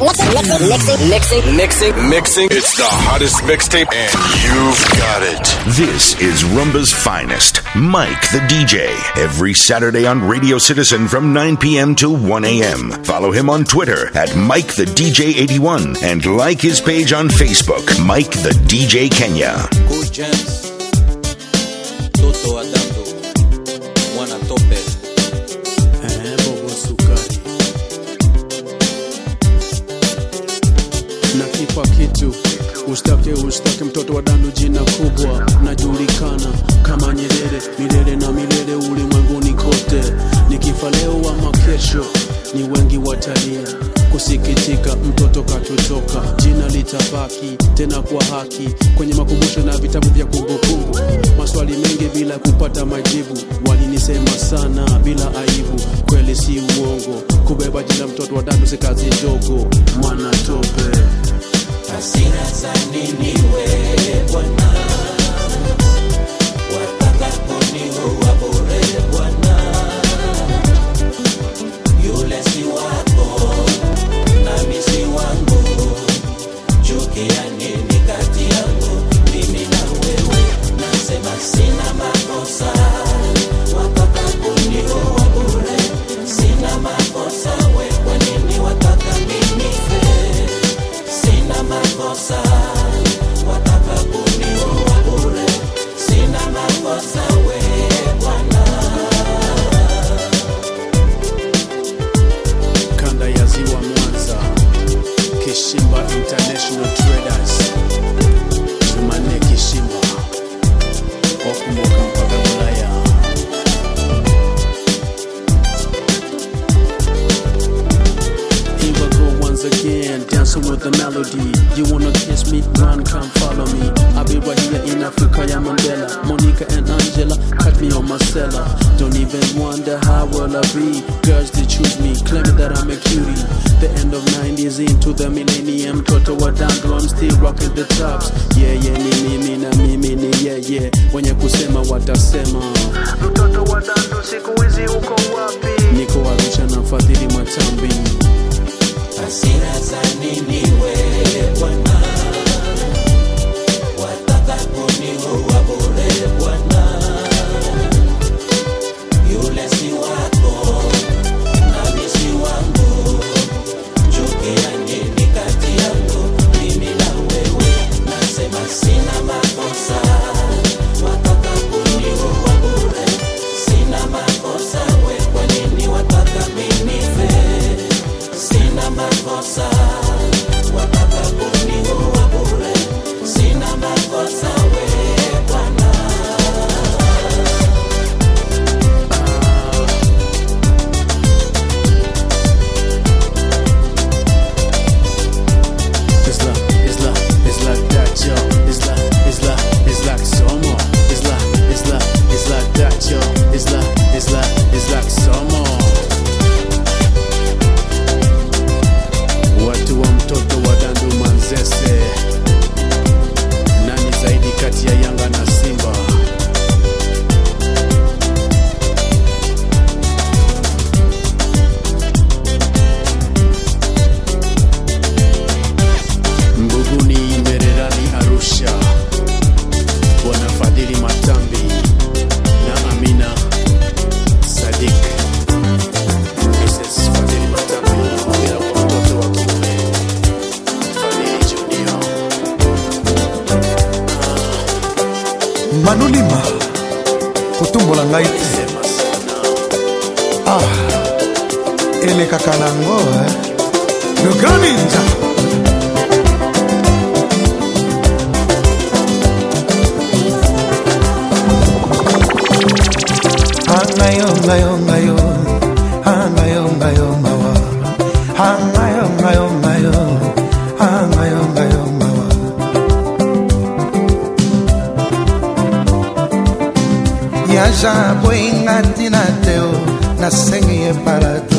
Mixing, mixing, mixing, mixing, mixing. It's the hottest mixtape, and you've got it. This is Rumba's finest, Mike the DJ. Every Saturday on Radio Citizen from 9 p.m. to 1 a.m. Follow him on Twitter at Mike the DJ 81 and like his page on Facebook, Mike the DJ Kenya. Good chance. Ustake ustake, mtoto wa dandu, jina kubwa, najulikana kama Nyerere milele na milele, ulimwenguni kote. Nikifa leo ama kesho, ni wengi watalia kusikitika, mtoto katutoka jina litabaki tena kwa haki kwenye makumbusho na vitabu vya kumbukumbu. Maswali mengi bila kupata majibu, walinisema sana bila aibu, kweli si uongo, kubeba jina mtoto wa dandu si kazi ndogo, mwana tope hasira za nini we Bwana watakaponiua melody. You wanna kiss me? Run, come follow me. I be right here in Africa, yeah, Mandela. Monica and Angela, catch me on my cellar. Don't even wonder how will I be. Girls, they choose me, claiming that I'm a cutie. The end of 90s into the millennium. Toto wa dandro, I'm still rocking the tops. Yeah, yeah, me, me, me, na, me, me, me, yeah, yeah. Wenye kusema watasema. Mtoto wa dandro siku hizi uko wapi? Niko Arusha na mfadhili Matambi asina zaniniwe Bwana. grand ninja angayo ngayo ngayo angayo ngayo ngawa angayo ngayo ngayo angayo ngayo ngawa yaza boinga ntina teo nasengi epala te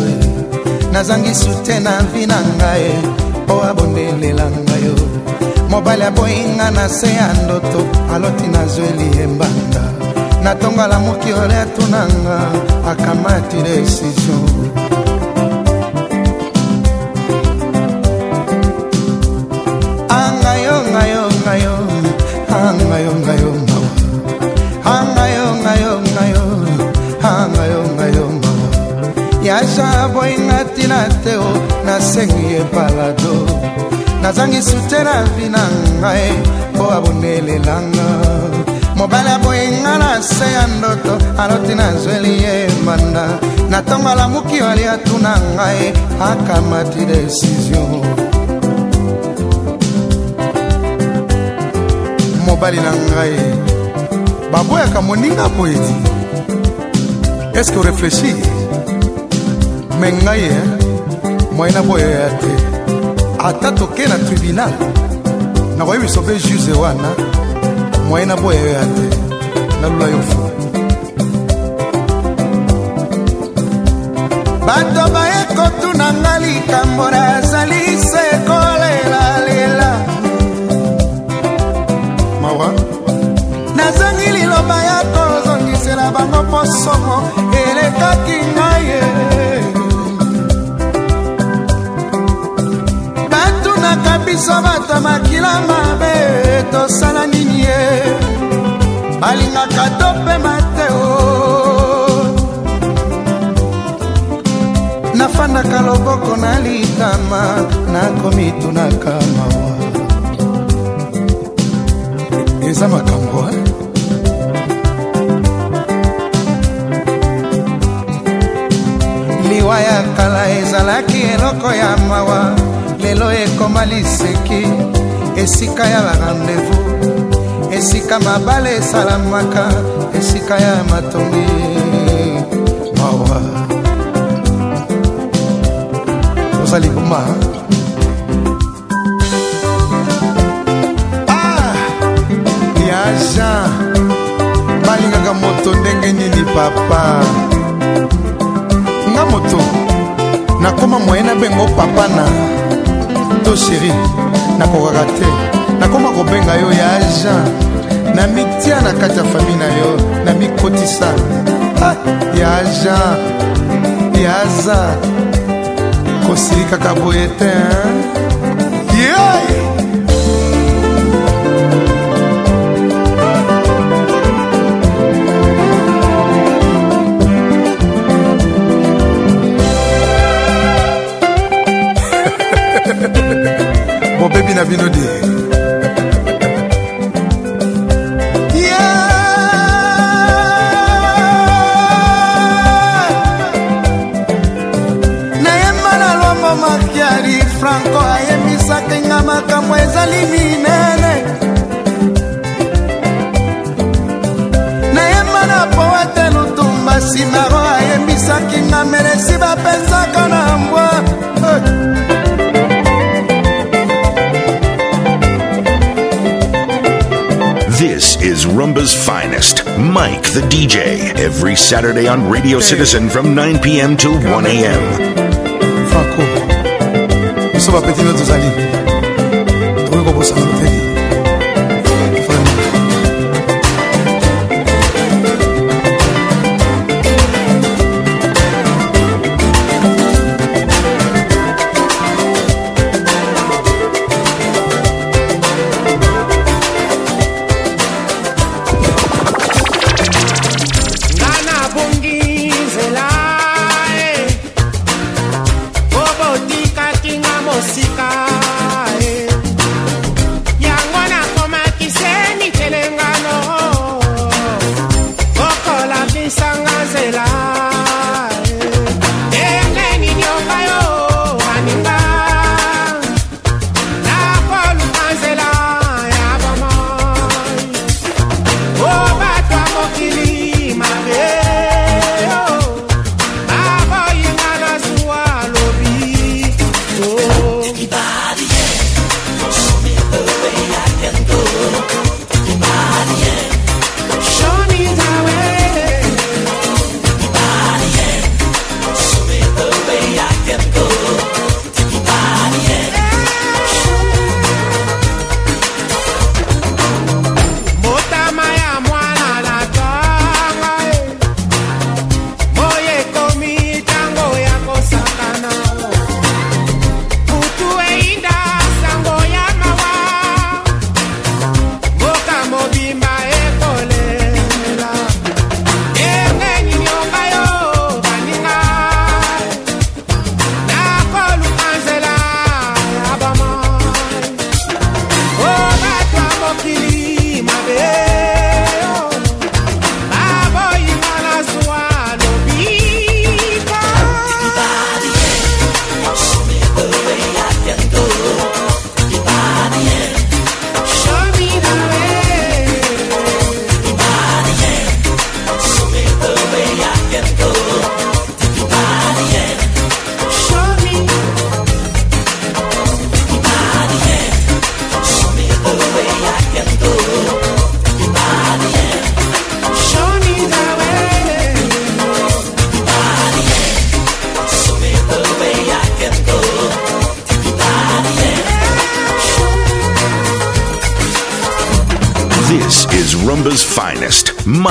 nazangi sute na vi na ngai mpo abondelela ngai o mobali aboyinga na se ya ndoto aloti nazweli embanda natongola mokiole atunanga akamati desizio angayo ah, ngayo ngayo angayo ah, ngayo mawa angayo ah, ngayo ngayo angayo ngayo mawa yaza aboyinga na te o nasengi epalado nazangi sute na vi na ngai mpo abondelelanga mobali aboyenga na se ya ndoto aloti nazweli ye manda na ntongo alamuki oali atuna ngai akamati desizio mobali na ngai baboyaka moninga poeti eske orefleshi me ngai e mwai na boyo ya te ata toke na tribunal nakoyi biso mpe juze wana mwai na boyo ya te nalula yo fu bato bayekotuna nga likambo nazali sekolelalela mawa nazangi liloba ya kozongisela bango mposomo elekaki ngai biso bato makila mabe tosala nini ye balingaka topema te o nafandaka loboko na litama nakomitunaka mawa eza makambo eh? liwa ya kala ezalaki eloko ya mawa lelo ekoma liseki esika ya barandevou esika mabale esalamaka esika ya matongi mawa oza libuma ah ya jean balingaka moto ndenge nini papa nga moto nakóma moyena bengo papa na to sheri nakokaka te nakoma kobenga yo ya agent na mitia na kati ya fami na yo na mikotisa ah, ya agent ya aza kosilikaka boye te hein? na be no the DJ every Saturday on Radio Citizen from 9 p.m. till 1 a.m. Franco, oh. nous sommes à Petit Notre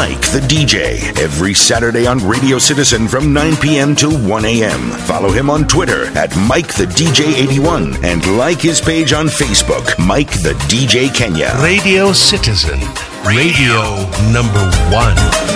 Mike the DJ every Saturday on Radio Citizen from 9 p.m. to 1 a.m. Follow him on Twitter at Mike the DJ81 and like his page on Facebook, Mike the DJ Kenya. Radio Citizen, radio number one.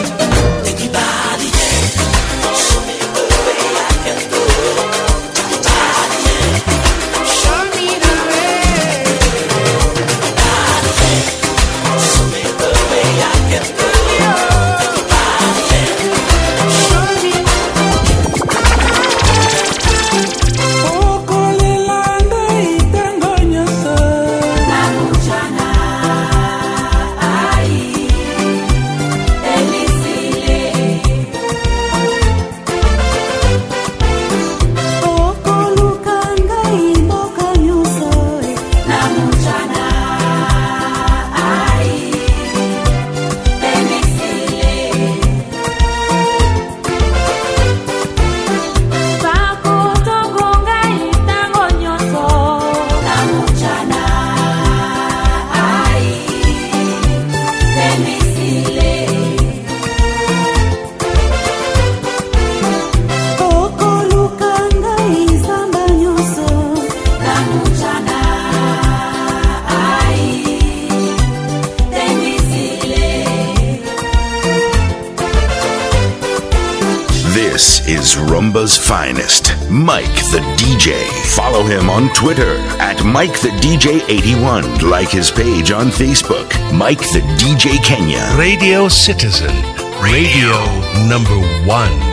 him on Twitter at Mike the DJ 81. Like his page on Facebook, Mike the DJ Kenya. Radio Citizen, radio, radio number one.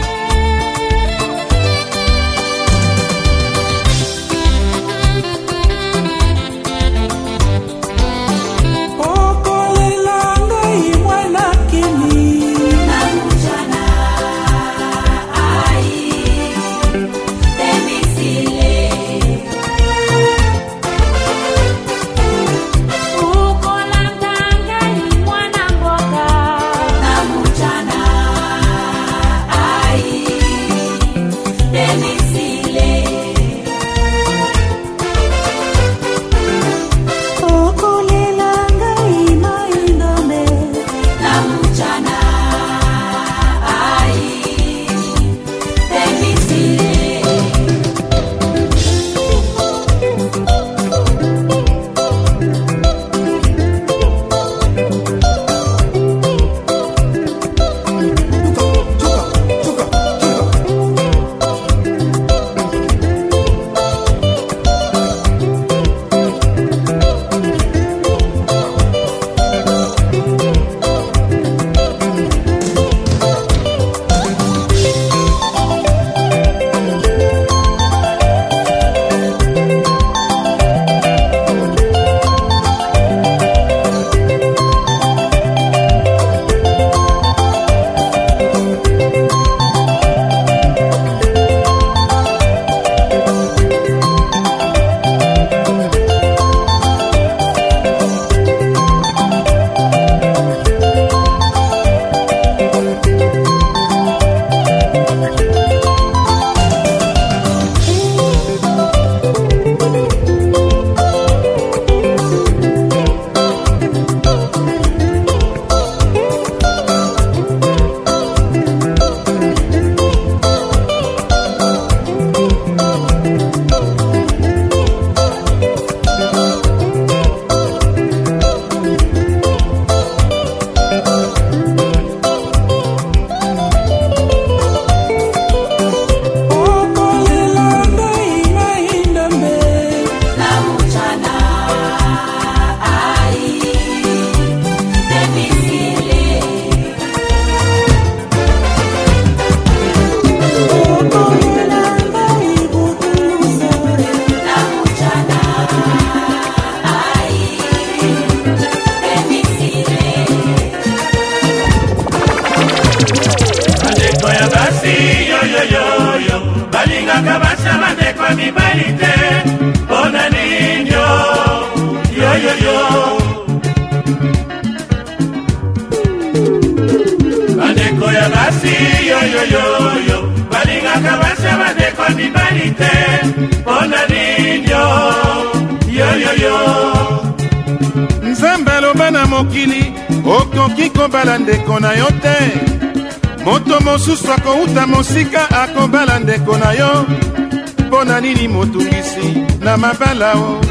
ya mabala o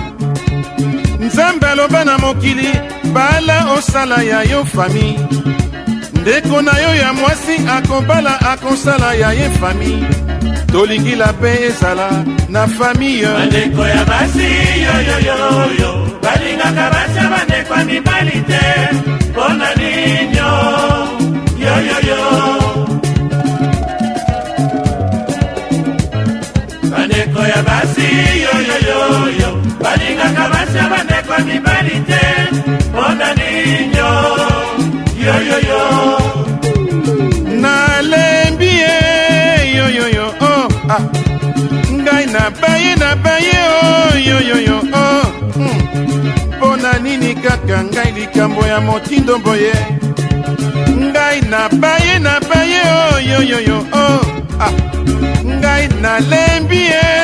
nzambe aloba na mokili bala osala ya yo fami ndeko na yo ya mwasi akobala akosala ya ye fami tolingila mpe ezala na famiye bandeko ya basi yoyoyoyo balingaka basi ya bandeko ya mibali te mpo na nino yoyoyo bandeko ya basi oyo balingaka basi ya bandeko mibali te mpona ninyo yoyoyo nalembi ye yoyoyo o oh, ah. ngai nabaye nabaye oh, o yoyoyo o oh, hmm. mpona nini kaka ngai likambo ya motindo boye ngai nabaye nabaye o yoyoyo o ah. ngai nalembi ye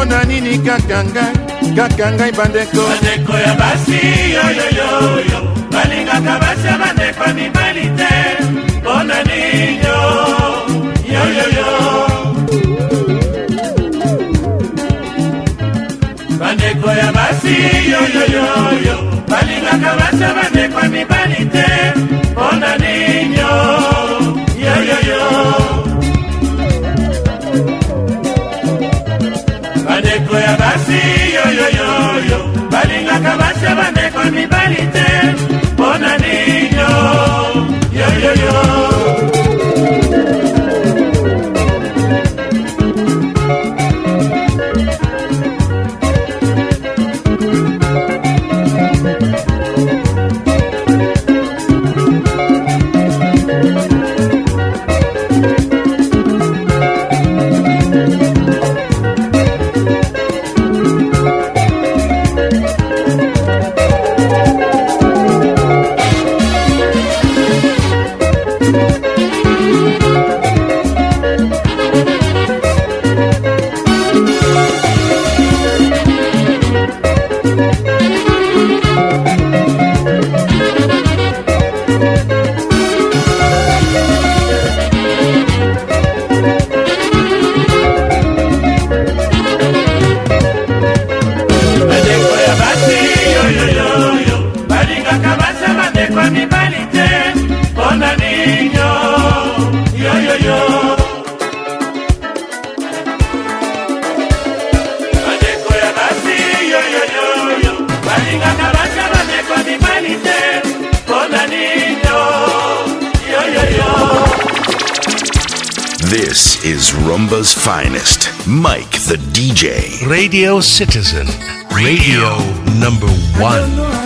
mpo na nini kaka ngai kaka ngai bandeko bandeko ya basi yoyoyoyo balingaka basi ya bandeko ya mibali te mpo na ninyo yoyoyo bandeko ya basi yoyoyoyo balingaka basi ya bandeko ya mibali te mpo na ninyo yoyoyo yo, yo. bandeko ya basi yoyoyoyo balingaka basi ya bandeko mibali te This is Rumba's finest, Mike the DJ. Radio Citizen, radio, number one.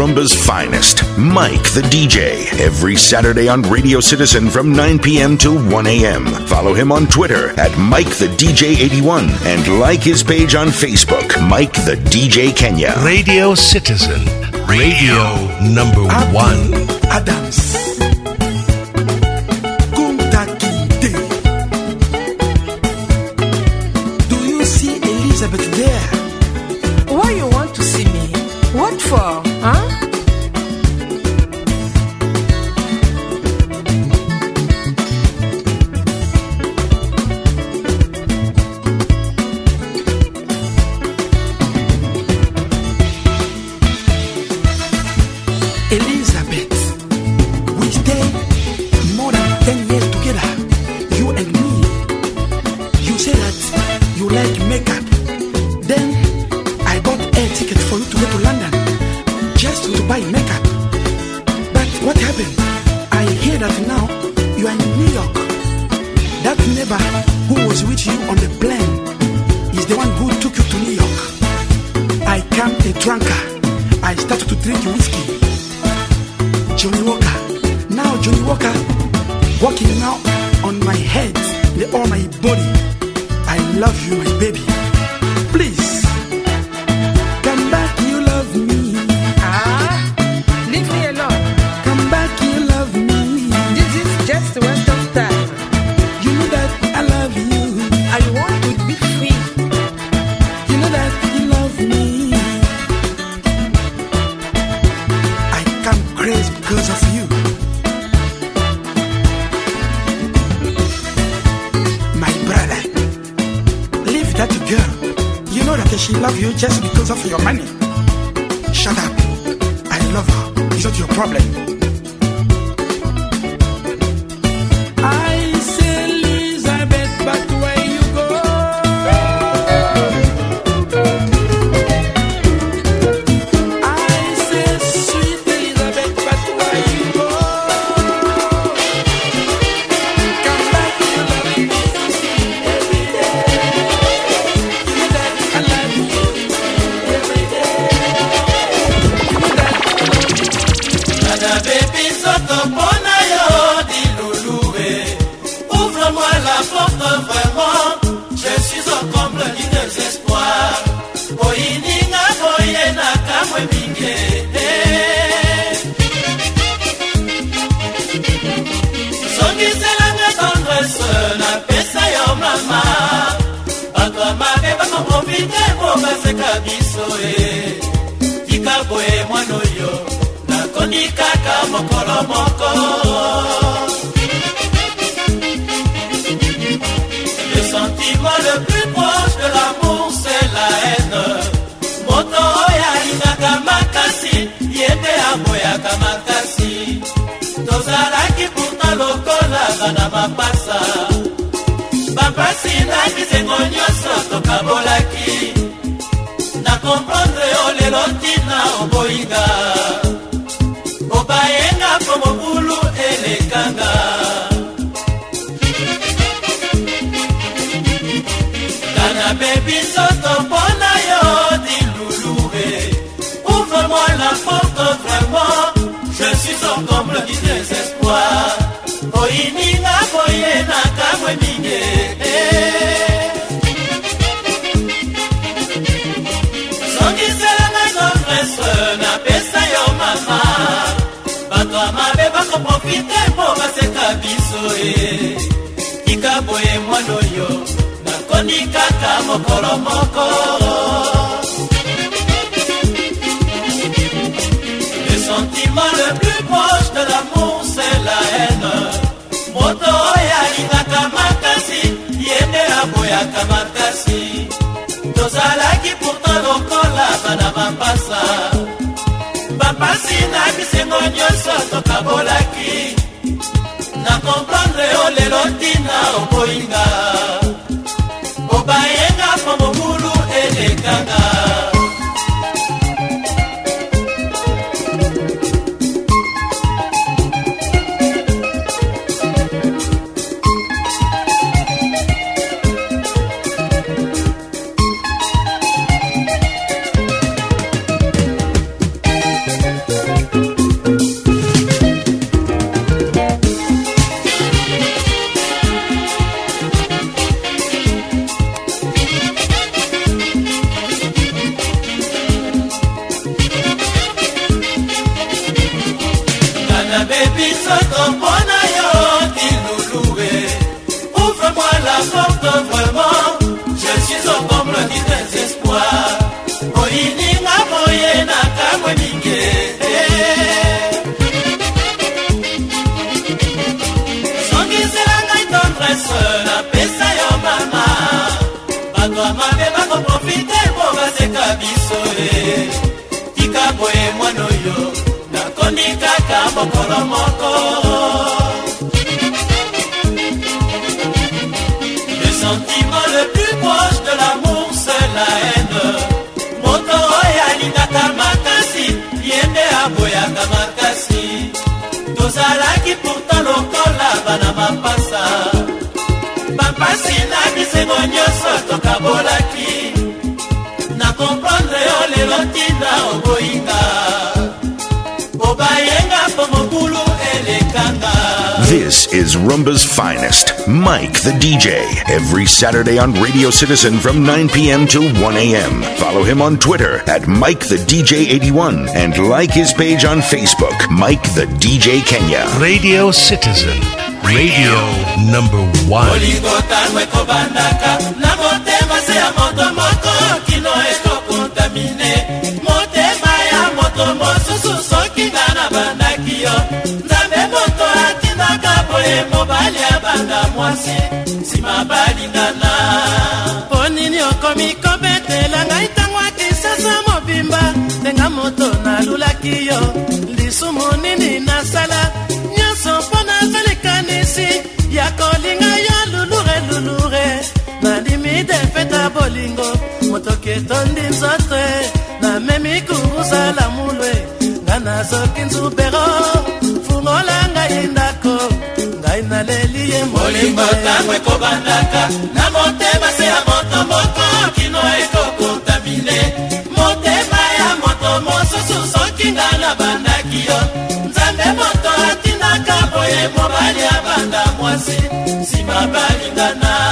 Rumba's finest, Mike the DJ, every Saturday on Radio Citizen from 9 p.m. to 1 a.m. Follow him on Twitter at Mike the DJ81 and like his page on Facebook, Mike the DJ Kenya. Radio Citizen, radio number one. Adams. your money. Shut up. I love her. It's not your problem. na biso eh. e tika boye mwana oyo nakomi kaka mokolo moko le sentiment le plus proche de l'amour c'est la haine moto oyo alingaka makasi ye nde aboyaka makasi tozalaki pourtant lokola bana mapasa bapasi na bisengo nyonso tokabola na oboidade. boye mwana oyo nakoni kaka mokolo moko le sentiment le plus proche de l'amour c'est la haine moto oyo alingaka makasi ye nde aboyaka makasi tozalaki pourtant lokola bana mapasa bapasi na bisengo nyonso tokabolaki na komprendre yo lelo ntina okoyinga obayenga po mobulu elekanga mokolo moko le sentiment le plus proche de l'amour c'est la haine moto oyo alingaka makasi ye nde aboyaka makasi tozalaki pourtant lokola bana mapasa bapasi na bisengo nyonso tokabola This is Rumba's finest, Mike the DJ, every Saturday on Radio Citizen from 9 p.m. to 1 a.m. Follow him on Twitter at Mike the DJ81 and like his page on Facebook, Mike the DJ Kenya. Radio Citizen, radio number one. boye mobali abanga mwasi nsima balingana mpo nini okomi kobetela ngai ntango akisasa mobimba ndenga moto nalulaki yo lisumu nini nasala nyonso mpo nazalikanisi ya kolinga yo lulure lulure nalimi defeta bolingo motoki etondi nzote namemi kuruzala mulwe nga nazoki nzubero fungola ngai naleli ye molingo ntango ekobandaka na motema se ya moto moko kino ekokotamine motema ya moto mosusu soki nga na bandaki yo nzambe moto atindaka boye mobali abanda mwasi nsima balingana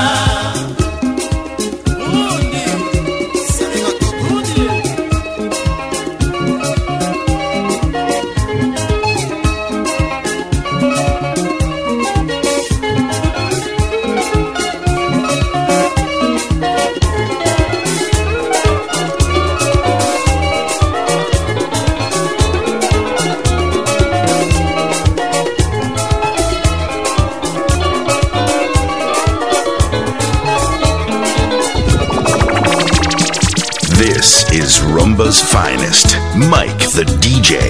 Chicago's finest, Mike the DJ.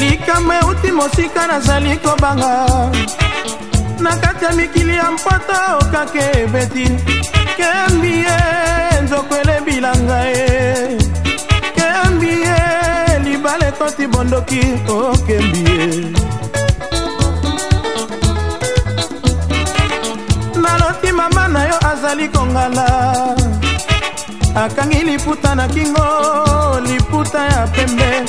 likama euti mosika nazali kobanga na kati ya mikili ya mpota okake ebeti kembi ye nzoko elebilanga ye kembi ye libala ekoti bondoki okembi ye naloti mama na yo azali kongala akangi liputa na kingo liputa ya pembe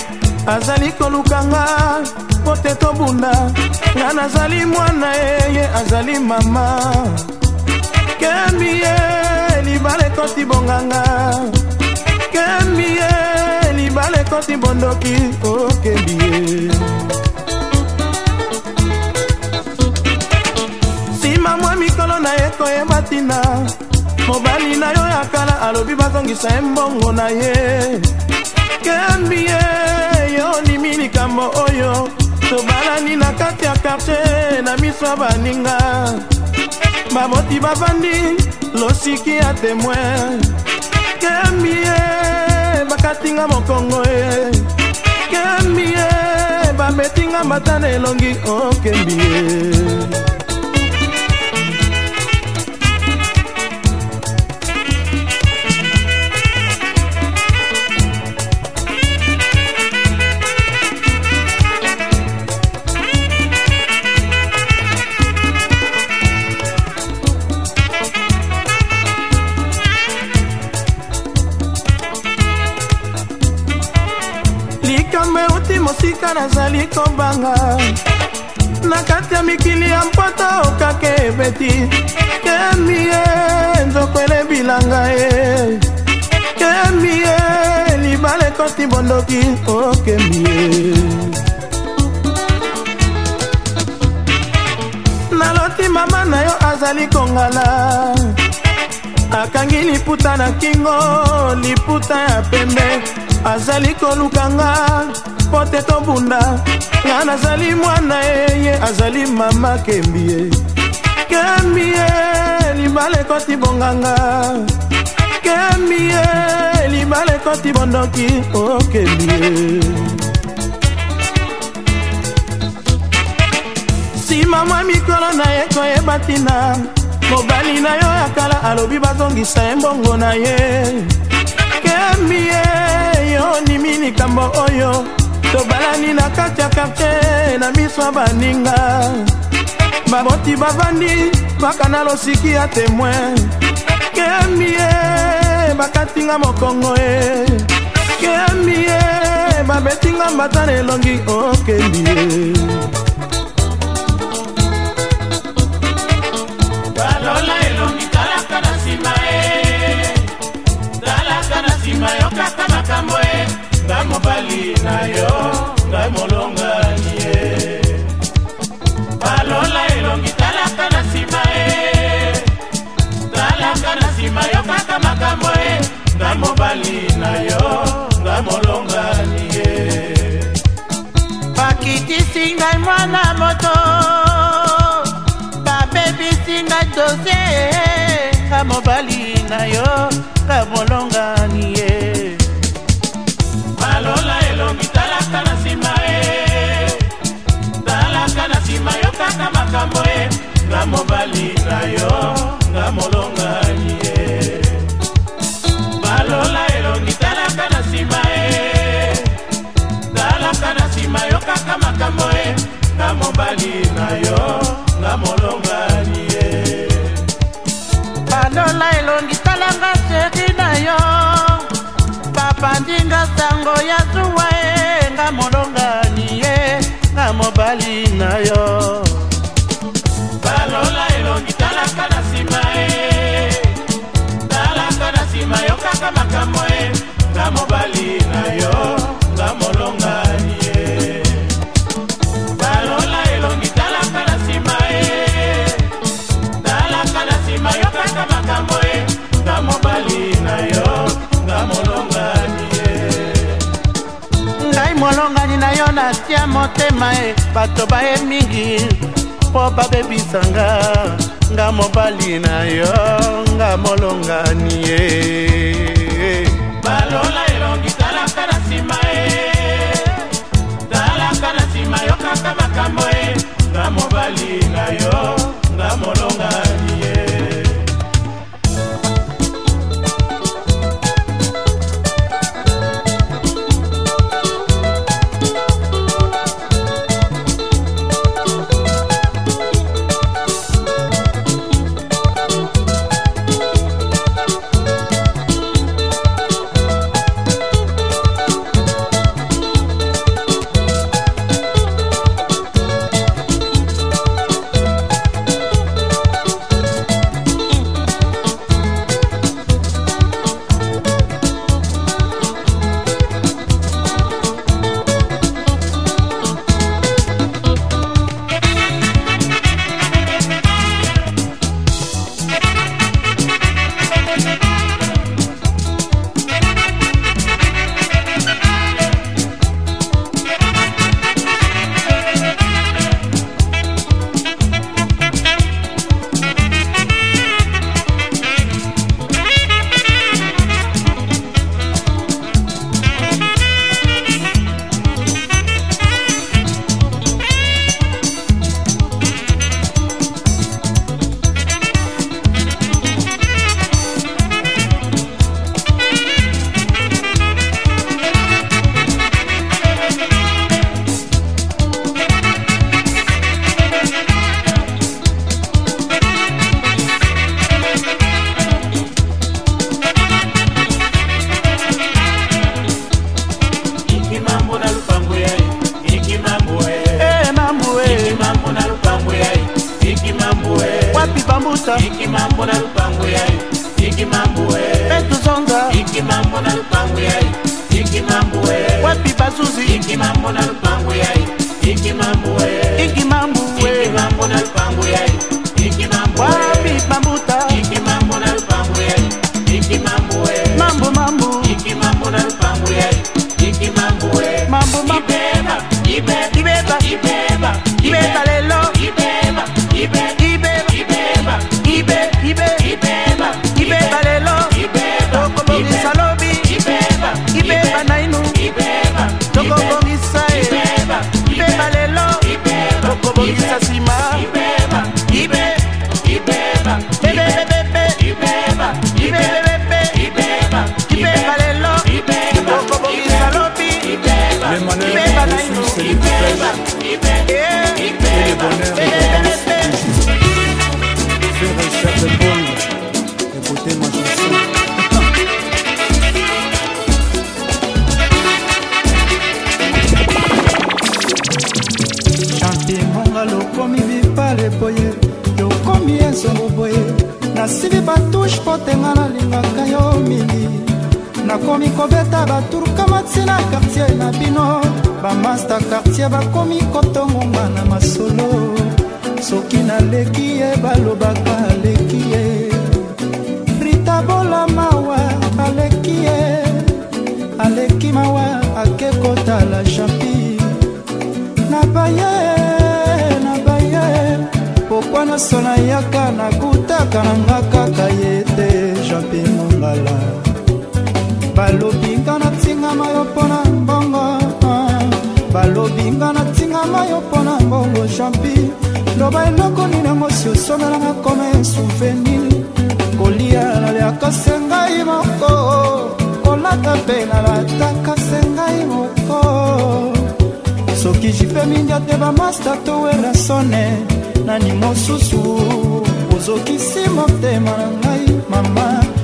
azali kolukanga mpo te tobunda nga nazali mwana ye ye azali mama kembi ye libala ekoti bonganga kembi ye libala ekoti bondoki okembi ye nsima mwa mikolo na ye koyeba ntina mobali na yo ya kala alobi bazongisa ye mbongo na ye kembie yolimi likambo oyo tobalani na kati ya kartier na miso ya baninga baboti bavandi losiki ya temoin kembie bakatinga mokongo ye kembie babetinga mbata na elongi okembie oh, kotika nazali kobanga na kati ya mikili ya mpota okake ebeti kemi ye nzoko elebilanga ye kemi ye libala ekoti bondoki okemi ye naloti mama na yo azali kongala akangi liputa na kingo liputa ya pembe azali kolukanga pote tobunda nga nazali mwana ye ye azali mama kembi ye kembi ye libala ekoti bonganga kembi ye libala ekoti bondoki okembi ye nsima mwa mikolo na ye koyeba ntina mobali na yo ya kala alobi bazongisa ye mbongo na ye kembi ye yo nimi likambo oyo tobalani na kati ya kartie na miso ya baninga baboti bavandi baka na losiki ya temoin kemie bakatinga mokongo e kemie babetinga mbata na elongi okemie oh, okay, ngai mobali na yo ngai molongani ye balola elongi talaka na nsima ye talaka na nsima yo kaka makambo ye ngai mobali na yo ngai molongani ye bakitisi ngai mwana moto babebisi ngai dosie ka mobali na yo ka molongani ye makambo ye na mobali na yo nga molongani ye balola elongi talaka na nsima ye talaka na nsima yo kaka makambo ye nga mobali na yo nga molongani ye balola elongi talanga seri na yo bapandinga sango ya zuwa ye nga molongani ye nga mobali na yo motema e bato baye mingi mpo babebisanga nga mobali na yo nga molongani ye mbala balobi nga natingama yo mpo na mbongo ah. balobi nga natingama yo mpo na mbongo jampi loba eloko nini yango si osongelanga koma esouvenir kolia naliaka se ngai moko kolata mpe nalataka se ngai moko soki jipe mindia te bamasta towela sone nani mosusu ozokisi motema na ngai mama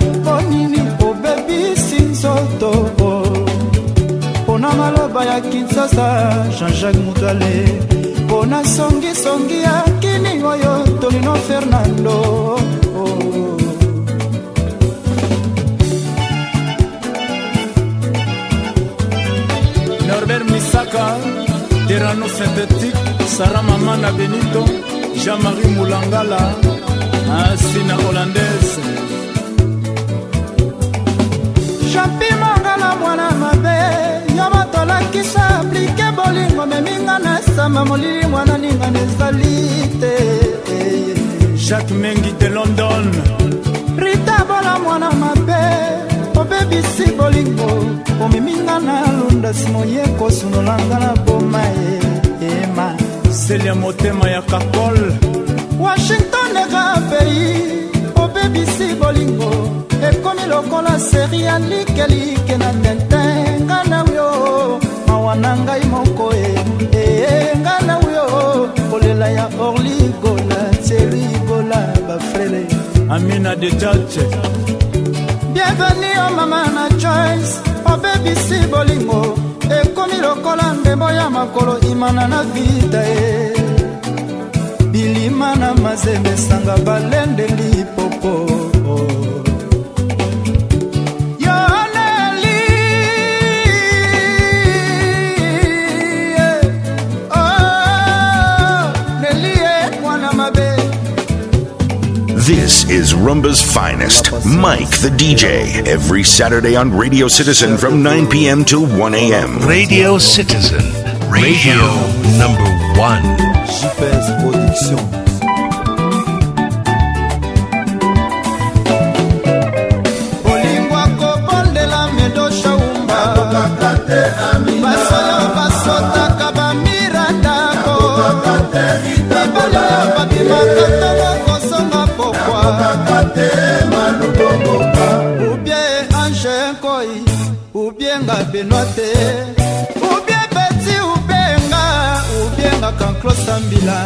ya kinsasa jean-jacques mutale mpo na songisongi ya kini oyo tolino fernando oh. norbert misaka terano synthétique sara mama na benito jean-marie mulangala asina hollandaise jean-pierre kobimisa aplike bolingo meminga na esama molili mwana ningana ezali te jacques mengi de london rita bola mwana mabe obebisi bolingo omeminga na lundasi moye kosunolanga na boma ema selia motema ya kapol washington ekapei obebisi bolingo ekomi lokola seri ya likelike na tente na ngai moko e eyenga na uyo kolela ya orligola serigola bafrele amina detache bienveni o oh mama na choice obebisi bolingo ekomi lokola ndembo ya makolo imana na vida e bilima na mazembe sanga balendeli popo oh. This is Rumba's finest, Mike the DJ, every Saturday on Radio Citizen from 9 p.m. to 1 a.m. Radio Citizen, radio number one. nga benwa te ubie beti ubenga ubiengaka nklosambila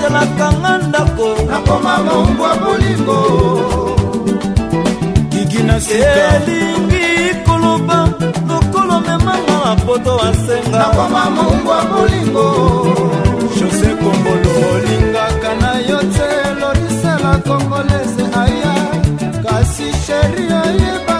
batelaka nga ndako nakoma baumbwa bolingo gigi na elingi koloba lokolo memanga poto asenga nakoma maumbwa bolingo jose kombolo olingaka na yo te lorisela kongolese aya kasi sheri oyeba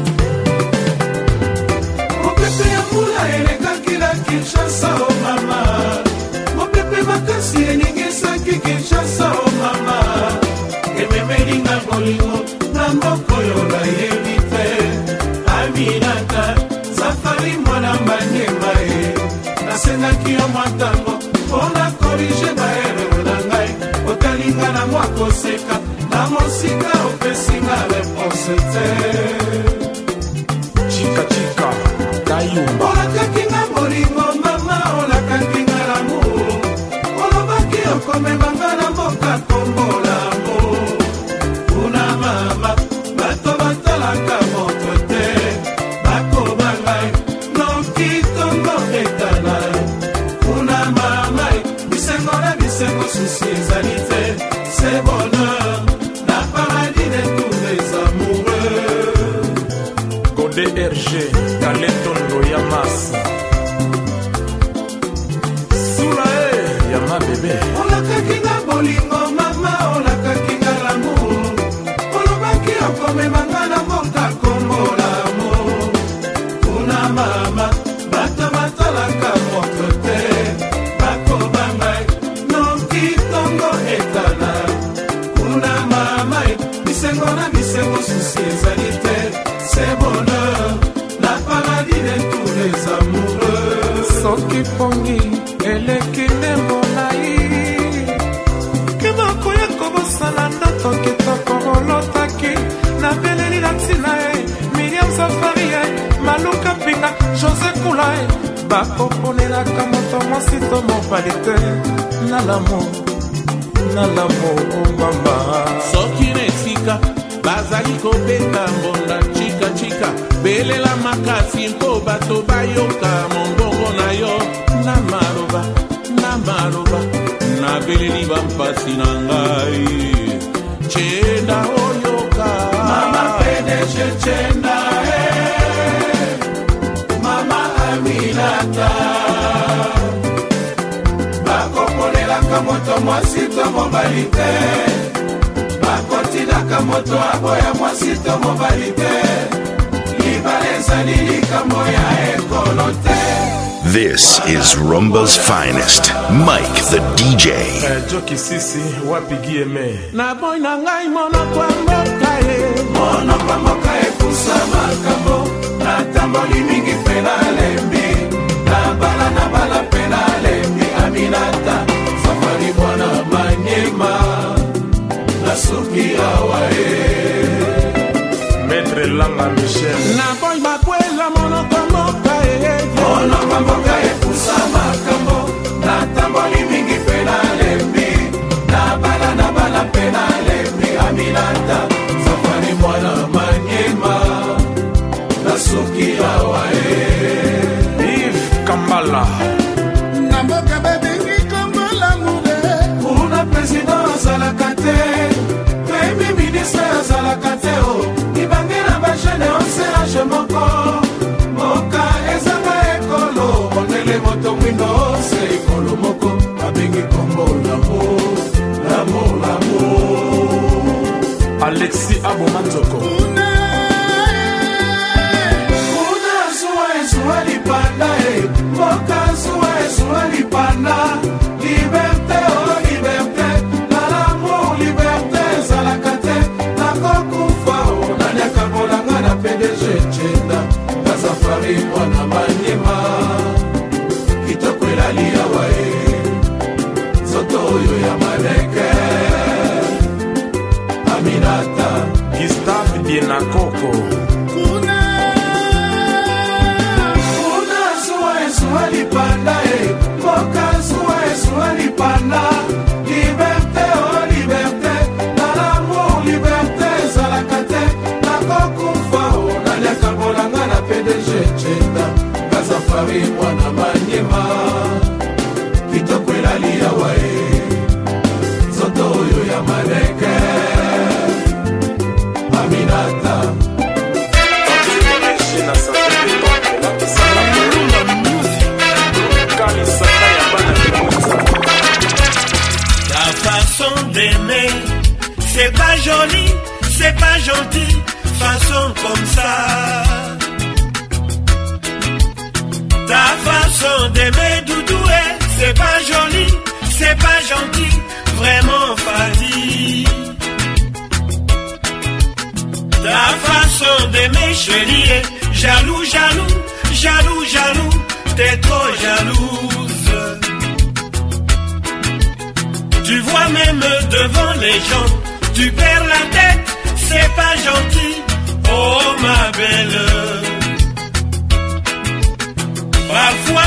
apesaki yo mwa ntango mpona korige baerere na ngai otalinga na mwa koseka na mosika opesinga reponse te cikacika kayumba pas le cœur na l'amour na l'amour oh mama soki na esika bazali kobeta mbonda cikacika belela makasi mpo bato bayoka mongongo na yo na maloba na maloba nabeleli bampasi na ngai cenda oyoka mama pdg cenda e eh. mama aminata bakotinaka moto mwasi to mobali te bakotinaka moto aboya mwasi to mobali te libala ezali likambo ya ekolo te This is Rumba's finest, Mike the DJ. Eh, Joki sisi wapi gieme. Na boy na ngai mono kwa mboka e. Mono kwa mboka e kusa makambo. Na tamboli mingi pe na lembi. Na bala na bala pe na lembi aminata. mwana manyema nasuki awa ye maître langa michel naboy makwela monoko moka e. monoko moka epusa makambo natamboli mingi mpe nalembi nabala nabala mpe nalembi aminata safani mwana manyema nasuki awa ye ive kambala ye moko mboka ezanga ekolo mondele moto mwindo se ekolo moko abengi kombo lamo lamo lamo alexi aboma nzoko ezali mpona bandima kitoko elali yawa e nzoto oyo ya maleke aminata gustave dienakoko kuna kuna suwa esuwa lipanda e La façon d'aimer, c'est pas joli, c'est pas gentil, façon comme C'est pas joli, c'est pas gentil, vraiment pas dit Ta façon d'aimer chérie, jaloux, jaloux, jaloux, jaloux, t'es trop jalouse. Tu vois même devant les gens, tu perds la tête, c'est pas gentil, oh ma belle.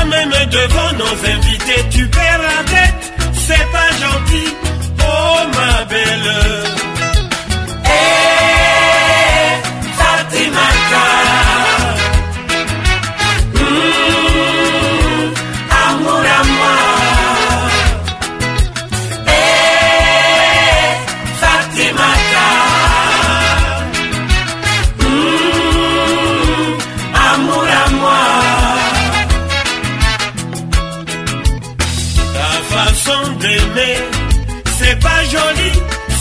même devant nos invités, tu perds la tête. C'est pas gentil, oh ma belle. Eh, hey, Fatima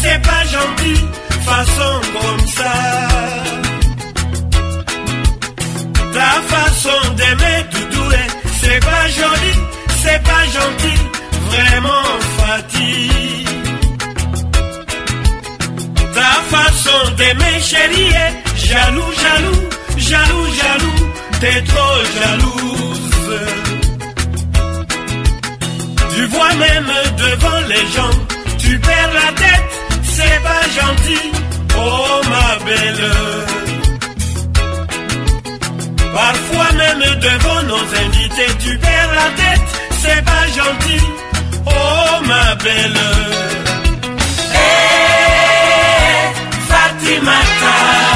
c'est pas gentil, façon comme ça. Ta façon d'aimer Tout doué c'est pas joli, c'est pas gentil, vraiment fatigue. Ta façon d'aimer chérie, jaloux, jaloux, jaloux, jaloux, t'es trop jalouse. Tu vois même devant les gens, tu perds la tête c'est pas gentil, oh ma belle. Parfois même devant nos invités, tu perds la tête, c'est pas gentil, oh ma belle. Hey, eh, Ta.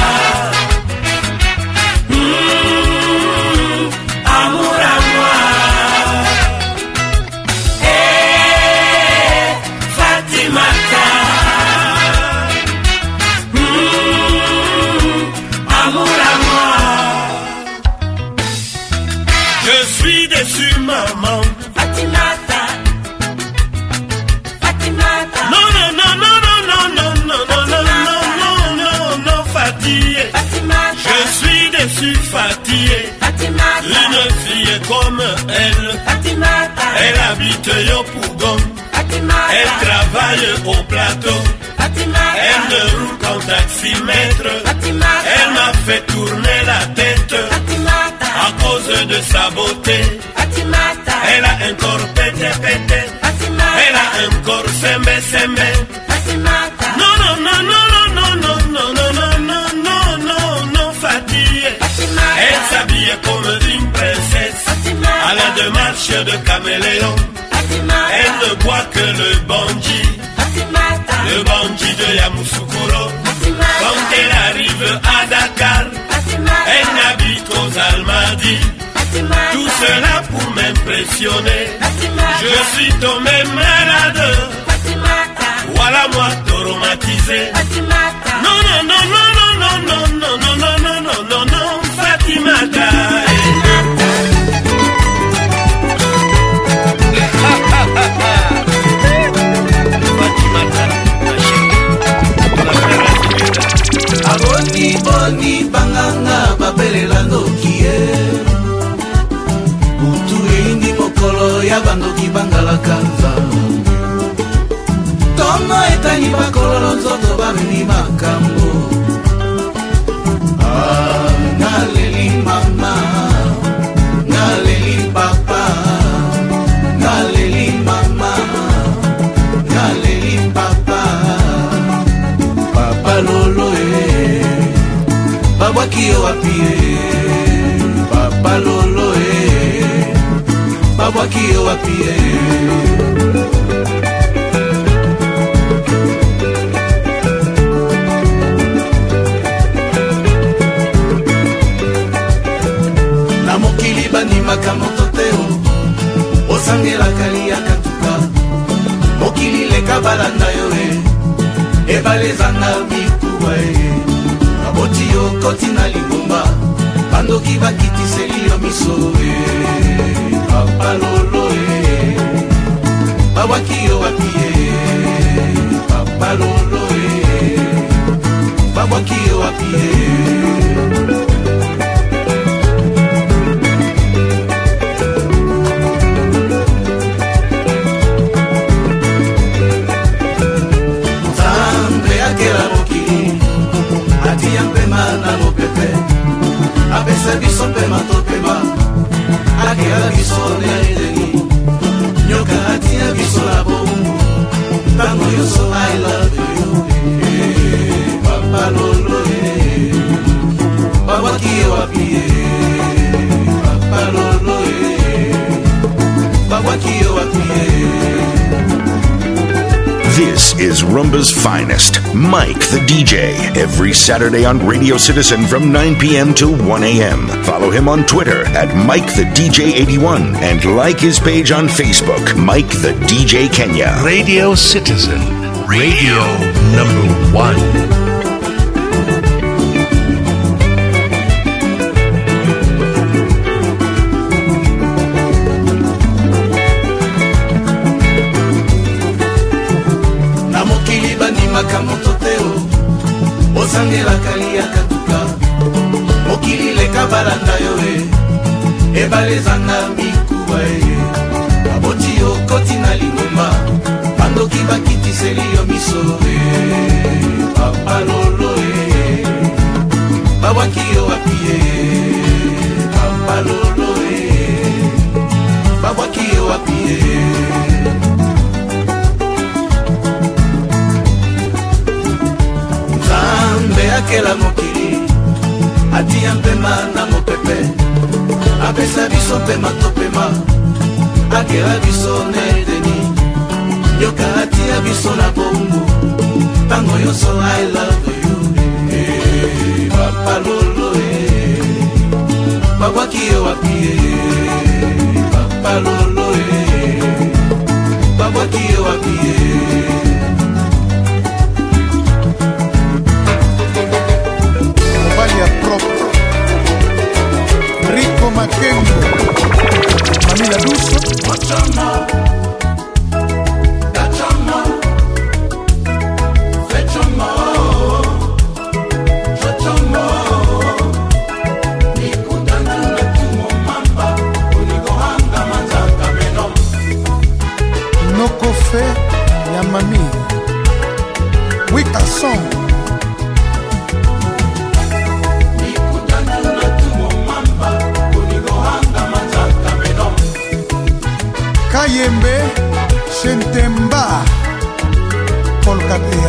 elle. Elle habite Yopougon Elle travaille au plateau. Elle ne roule qu'en taximètre. Fatimata. Elle m'a fait tourner la tête. À cause de sa beauté. Elle a encore corps pété pété. Elle a un corps semé semé. Non, non, non, non, non, non, non, non, non, non, non, non, non, non, Fatimata. Elle s'habille comme marche de caméléon. Elle ne boit que le bandit. Le bandit de Yamoussoukro. Quand elle arrive à Dakar, elle n'habite aux Almadies. Tout cela pour m'impressionner. Je suis tombé malade. Voilà moi traumatisé. Non, non, non, non, non, non, non, non, non, non, non, non, non, Fatimata. babangi banganga babelela ndoki ye butu eyindi mokolo ya bandoki bangalaka nzambe tono etani bakololo nzoto bamemi makambo naleki yo wapi papa lolo e babwaki yo wapi na mokili bandimaka moto te osangelaka liyaka tuka mokili leka balanda yo e ebale ezanga mikuwa e naboti yo kotina soki bakitiseli yo miso e papa lolo e babwaki yo wapi e papa lolo e babwaki yo wapi e apesa biso pema to pema akela biso ndenge ndenge nyoka atia biso na bomu ntango nyonso i love you eh, papa lolo eh. babwaki ye wapi eh. papa lolo babwaki ye wapi This is Rumba's Finest, Mike the DJ, every Saturday on Radio Citizen from 9 p.m. to 1 a.m. Follow him on Twitter at Mike the DJ 81 and like his page on Facebook, Mike the DJ Kenya. Radio Citizen, radio number one. basangelaka liyaka tuka mokili leka balanda yo e ebale ezanga atia mpema na mopepe apesa biso pema topema akela biso na eteni yoka atia biso na bongu ntango nyonso i love you eh, papalolo eh. babwaki ye wapi eh. papalolo babwaki ye wapi matendo. Mamila duso por Polcatea.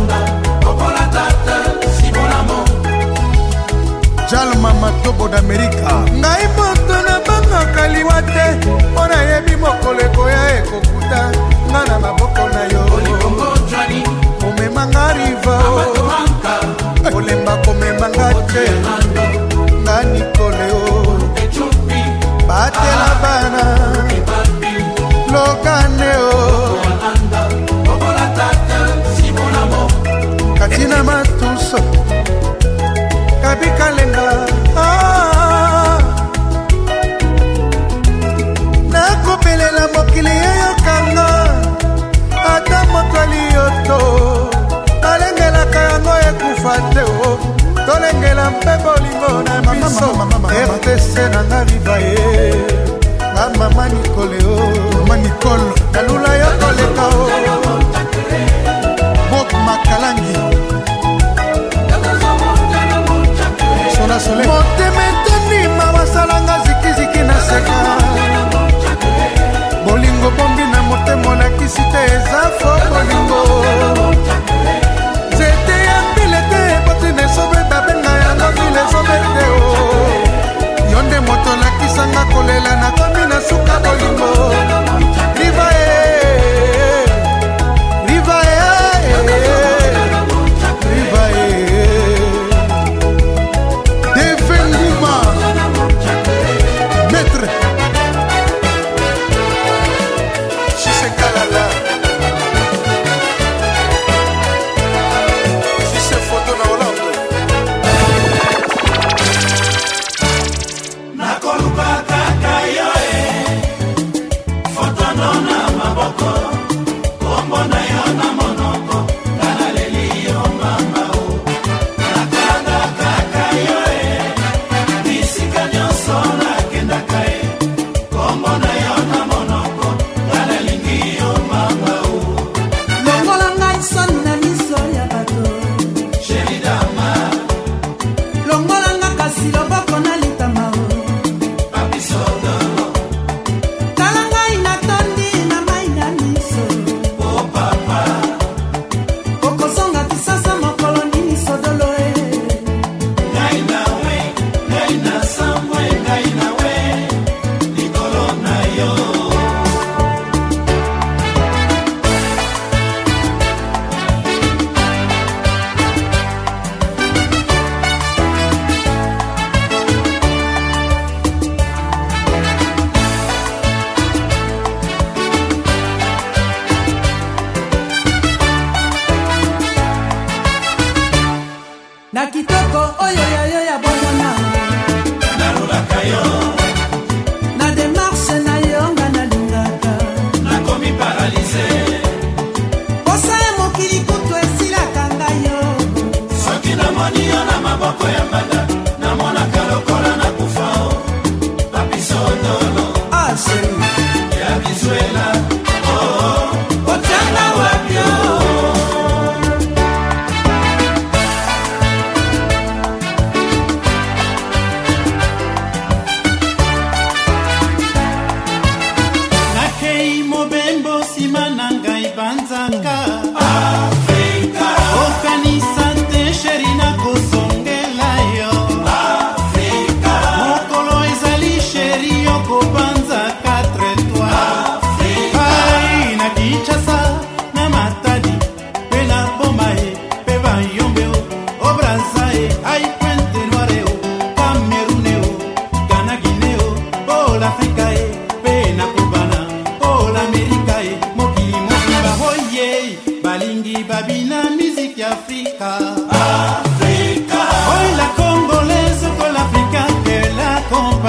jalma matobo d'amerika ngai moto nabangaka liwa te mpo nayebi mokolo ekoya ekokuta nga na maboko na yo omemanga riva olemba komemanga te rdc nanga liba ye na mama nikole o oh. mama nikolo nalula yo koleka o oh. bok makalangi motema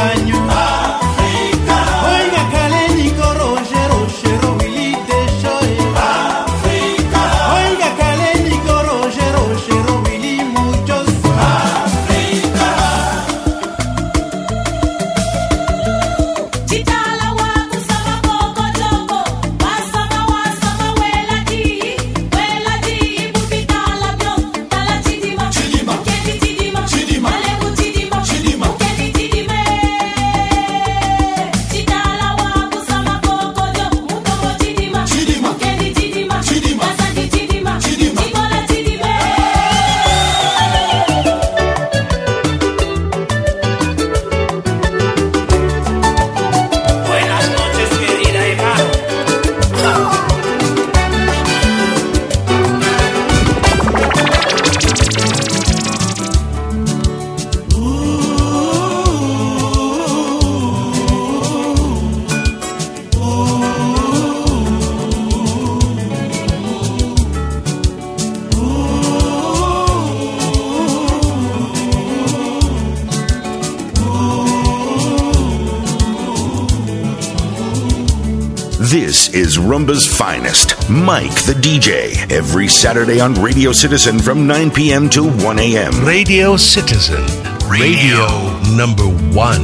banyo Rumba's finest, Mike the DJ, every Saturday on Radio Citizen from 9 p.m. to 1 a.m. Radio Citizen, radio, radio number one.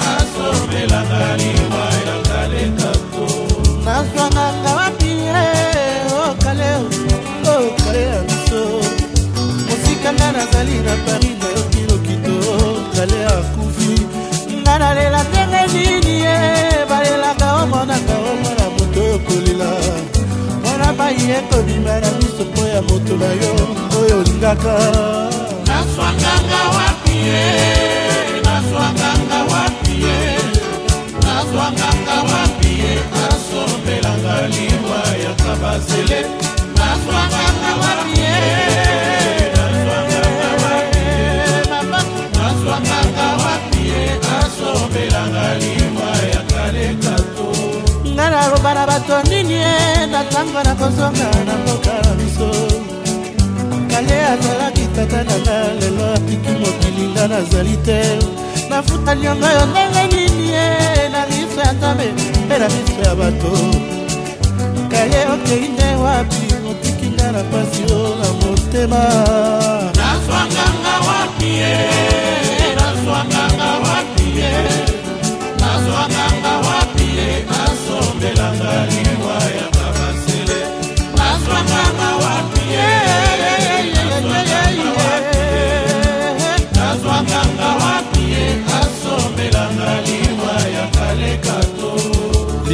asombelaka liwa elangalekako nasangaka wapi ye eh, okale oh, okale oh, oh, ya biso mosikanga nazali na paris nayoki lokito okale akufi nga nalela ndenge nini ye eh, balelaka omonaka omona moto oyo kolela mwana mai ekobima na miso mpo ya moto na yo oyo olingaka naswanganga wapi ye eh. nazwanganga wapi ye nazwanganga wapi ye asombelanga liwa ya kabazele nazwanganga wapi ye nazwanganga wapi ye asombelanga liwa ya kalekato nga naloba na bato nini ye natango na kozonga na mboka na biso kale azalaki tata nanga lelo apiki mokili nga nazali te nafuta liongo yo ndenge nini ye na miso ya nzambe mpe na miso ya bato kaye okei nde wapi otiki nga na pasi o na motema nazwanganga wapi ye nazwanganga wapi ye nazwanganga wapi ye nasombelanga lio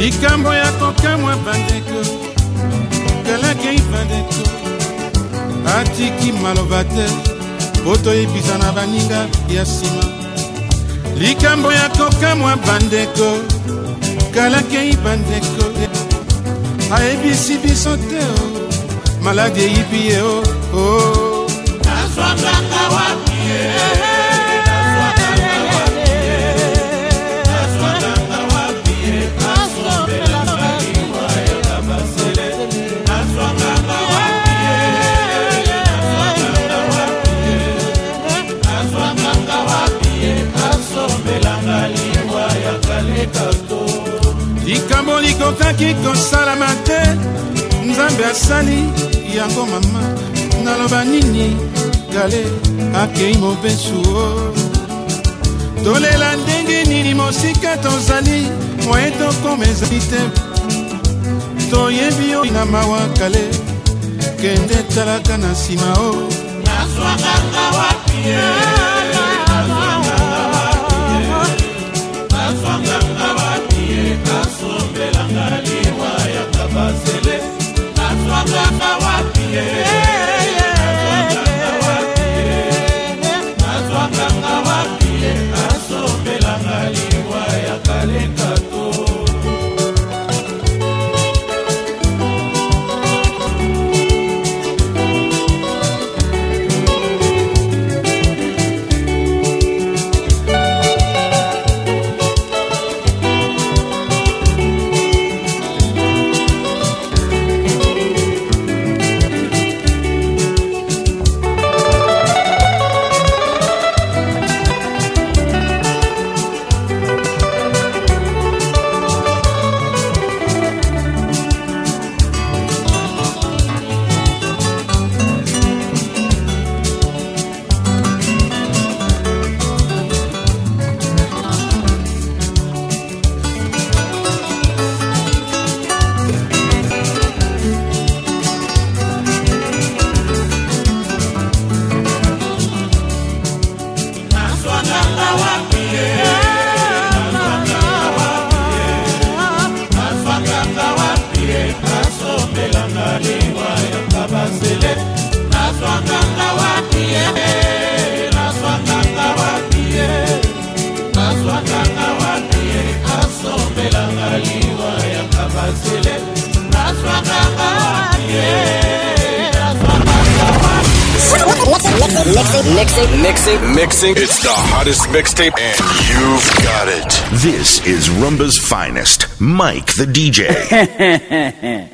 likambo ya kokamwa bandeko kelakei bandeko atiki maloba te mpo toyebisa na baninga ya nsima likambo ya kokamwa bandeko kalakei bandeko ayebisi biso te o oh. maladi eyibi ye o oh. oh. tokaki kosalama te nzambe asali yango mama naloba nini gale akei mobesu o oh. tolela ndenge nini mosika tozali moye tokoma ezali te toyebi oyo na mawa kale kende talaka na nsima o oh. nazwakaka wapi ye eh? su Aswa la It's the hottest mixtape, and you've got it. This is Rumba's finest, Mike the DJ.